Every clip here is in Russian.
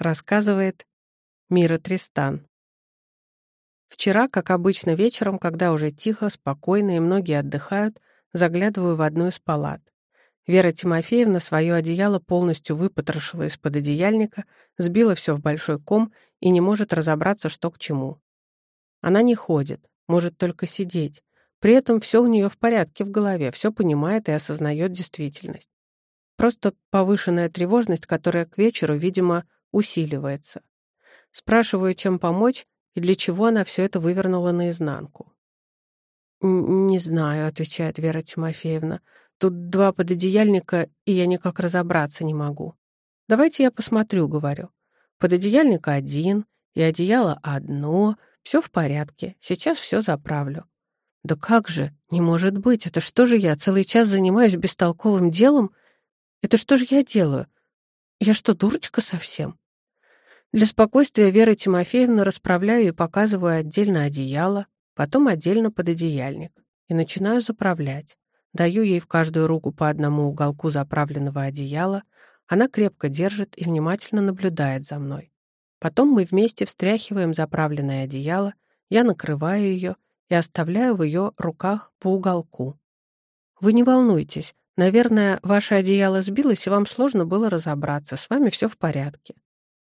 Рассказывает Мира Тристан. Вчера, как обычно вечером, когда уже тихо, спокойно и многие отдыхают, заглядываю в одну из палат. Вера Тимофеевна свое одеяло полностью выпотрошила из-под одеяльника, сбила все в большой ком и не может разобраться, что к чему. Она не ходит, может только сидеть. При этом все у нее в порядке в голове, все понимает и осознает действительность. Просто повышенная тревожность, которая к вечеру, видимо, усиливается. Спрашиваю, чем помочь и для чего она все это вывернула наизнанку. «Не знаю», — отвечает Вера Тимофеевна. «Тут два пододеяльника, и я никак разобраться не могу». «Давайте я посмотрю», — говорю. «Пододеяльник один, и одеяло одно, все в порядке, сейчас все заправлю». «Да как же? Не может быть! Это что же я целый час занимаюсь бестолковым делом? Это что же я делаю? Я что, дурочка совсем?» Для спокойствия Веры Тимофеевны расправляю и показываю отдельно одеяло, потом отдельно пододеяльник и начинаю заправлять. Даю ей в каждую руку по одному уголку заправленного одеяла, она крепко держит и внимательно наблюдает за мной. Потом мы вместе встряхиваем заправленное одеяло, я накрываю ее и оставляю в ее руках по уголку. Вы не волнуйтесь, наверное, ваше одеяло сбилось, и вам сложно было разобраться, с вами все в порядке.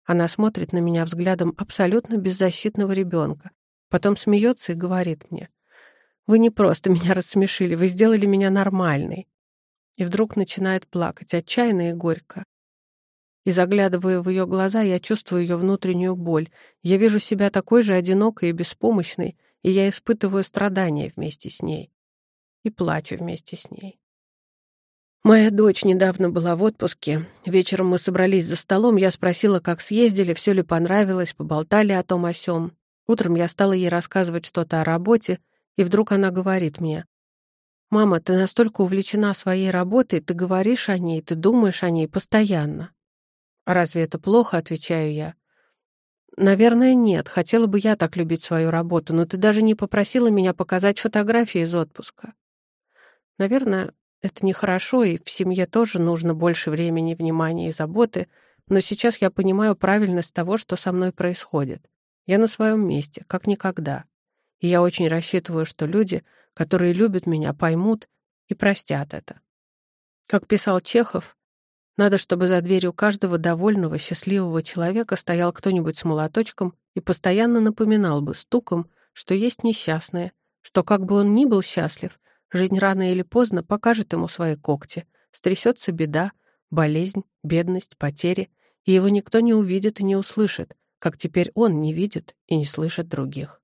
Она смотрит на меня взглядом абсолютно беззащитного ребенка, потом смеется и говорит мне, «Вы не просто меня рассмешили, вы сделали меня нормальной». И вдруг начинает плакать, отчаянно и горько. И заглядывая в ее глаза, я чувствую ее внутреннюю боль. Я вижу себя такой же одинокой и беспомощной, и я испытываю страдания вместе с ней. И плачу вместе с ней. Моя дочь недавно была в отпуске. Вечером мы собрались за столом, я спросила, как съездили, все ли понравилось, поболтали о том о сём. Утром я стала ей рассказывать что-то о работе, и вдруг она говорит мне, «Мама, ты настолько увлечена своей работой, ты говоришь о ней, ты думаешь о ней постоянно». «А разве это плохо?» — отвечаю я. «Наверное, нет. Хотела бы я так любить свою работу, но ты даже не попросила меня показать фотографии из отпуска». Наверное, это нехорошо, и в семье тоже нужно больше времени, внимания и заботы, но сейчас я понимаю правильность того, что со мной происходит. Я на своем месте, как никогда. И я очень рассчитываю, что люди, которые любят меня, поймут и простят это. Как писал Чехов, надо, чтобы за дверью каждого довольного, счастливого человека стоял кто-нибудь с молоточком и постоянно напоминал бы стуком, что есть несчастные, что как бы он ни был счастлив, Жизнь рано или поздно покажет ему свои когти. Стрясется беда, болезнь, бедность, потери, и его никто не увидит и не услышит, как теперь он не видит и не слышит других.